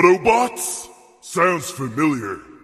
Autobots? Sounds familiar.